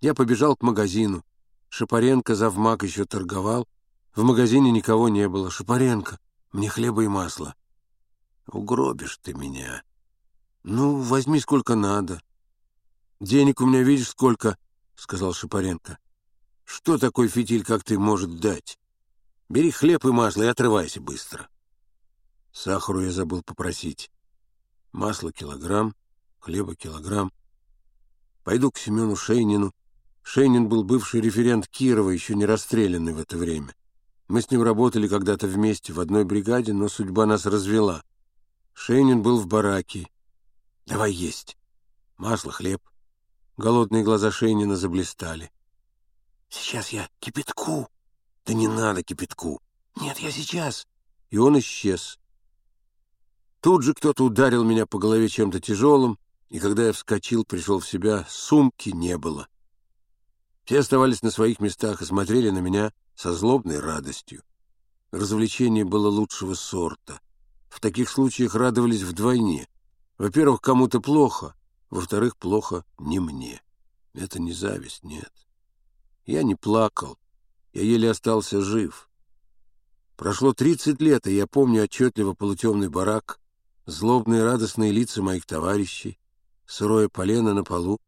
Я побежал к магазину. Шапаренко завмак еще торговал. В магазине никого не было. Шапаренко, мне хлеба и масла. Угробишь ты меня. Ну, возьми сколько надо. Денег у меня видишь сколько, сказал Шапаренко. Что такой фитиль, как ты, может дать? Бери хлеб и масло и отрывайся быстро. Сахару я забыл попросить. Масло килограмм, хлеба килограмм. Пойду к Семену Шейнину. Шейнин был бывший референт Кирова, еще не расстрелянный в это время. Мы с ним работали когда-то вместе в одной бригаде, но судьба нас развела. Шейнин был в бараке. «Давай есть. Масло, хлеб». Голодные глаза Шейнина заблистали. «Сейчас я кипятку». «Да не надо кипятку». «Нет, я сейчас». И он исчез. Тут же кто-то ударил меня по голове чем-то тяжелым, и когда я вскочил, пришел в себя, сумки не было. Все оставались на своих местах и смотрели на меня со злобной радостью. Развлечение было лучшего сорта. В таких случаях радовались вдвойне. Во-первых, кому-то плохо, во-вторых, плохо не мне. Это не зависть, нет. Я не плакал, я еле остался жив. Прошло тридцать лет, и я помню отчетливо полутемный барак, злобные радостные лица моих товарищей, сырое полено на полу,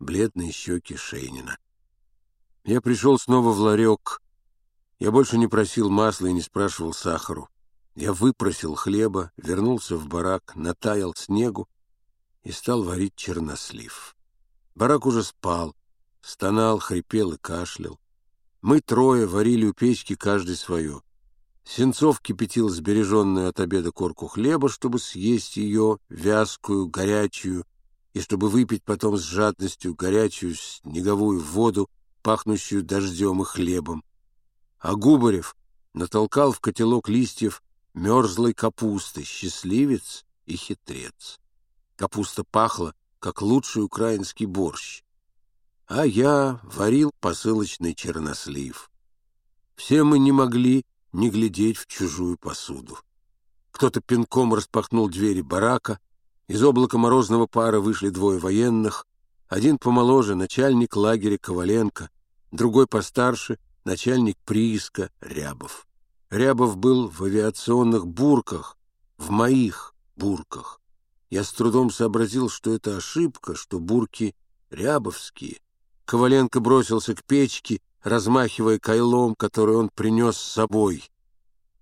бледные щеки Шейнина. Я пришел снова в ларек. Я больше не просил масла и не спрашивал сахару. Я выпросил хлеба, вернулся в барак, натаял снегу и стал варить чернослив. Барак уже спал, стонал, хрипел и кашлял. Мы трое варили у печки каждый свое. Сенцов кипятил сбереженную от обеда корку хлеба, чтобы съесть ее, вязкую, горячую, и чтобы выпить потом с жадностью горячую снеговую воду, пахнущую дождем и хлебом. А Губарев натолкал в котелок листьев мерзлой капусты, счастливец и хитрец. Капуста пахла, как лучший украинский борщ. А я варил посылочный чернослив. Все мы не могли не глядеть в чужую посуду. Кто-то пинком распахнул двери барака, из облака морозного пара вышли двое военных, один помоложе, начальник лагеря Коваленко, другой постарше, начальник прииска Рябов. Рябов был в авиационных бурках, в моих бурках. Я с трудом сообразил, что это ошибка, что бурки рябовские. Коваленко бросился к печке, размахивая кайлом, который он принес с собой.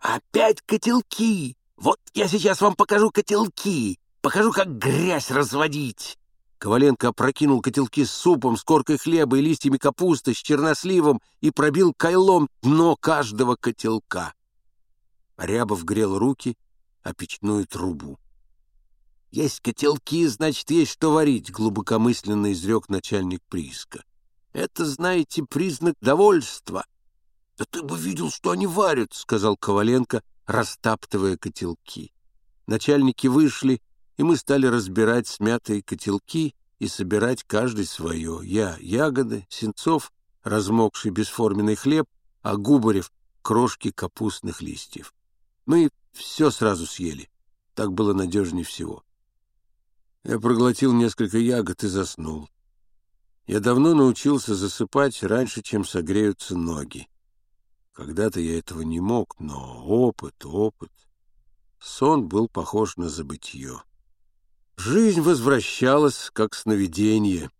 «Опять котелки! Вот я сейчас вам покажу котелки! Покажу, как грязь разводить!» Коваленко опрокинул котелки с супом, с коркой хлеба и листьями капусты, с черносливом и пробил кайлом дно каждого котелка. Рябов грел руки о печную трубу. «Есть котелки, значит, есть что варить», — глубокомысленно изрек начальник прииска. Это, знаете, признак довольства. — Да ты бы видел, что они варят, — сказал Коваленко, растаптывая котелки. Начальники вышли, и мы стали разбирать смятые котелки и собирать каждый свое. Я — ягоды, Сенцов — размокший бесформенный хлеб, а Губарев — крошки капустных листьев. Мы все сразу съели. Так было надежнее всего. Я проглотил несколько ягод и заснул. Я давно научился засыпать раньше, чем согреются ноги. Когда-то я этого не мог, но опыт, опыт. Сон был похож на забытье. Жизнь возвращалась, как сновидение.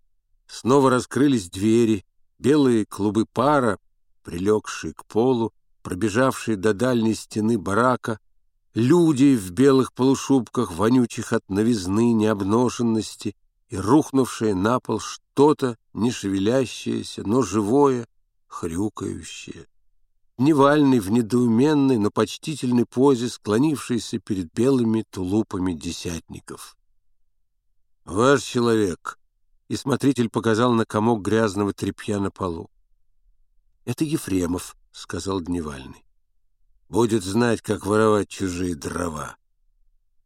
Снова раскрылись двери, белые клубы пара, прилегшие к полу, пробежавшие до дальней стены барака, люди в белых полушубках, вонючих от новизны, необношенности — и рухнувшее на пол что-то, не шевелящееся, но живое, хрюкающее. Невальный в недоуменной, но почтительной позе, склонившийся перед белыми тулупами десятников. «Ваш человек!» — и смотритель показал на комок грязного тряпья на полу. «Это Ефремов», — сказал Дневальный. «Будет знать, как воровать чужие дрова».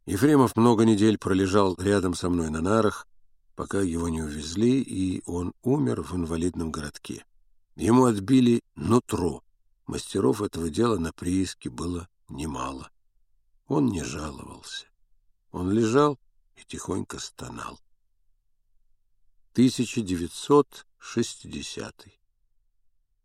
Ефремов много недель пролежал рядом со мной на нарах, пока его не увезли, и он умер в инвалидном городке. Ему отбили нутро. Мастеров этого дела на прииске было немало. Он не жаловался. Он лежал и тихонько стонал. 1960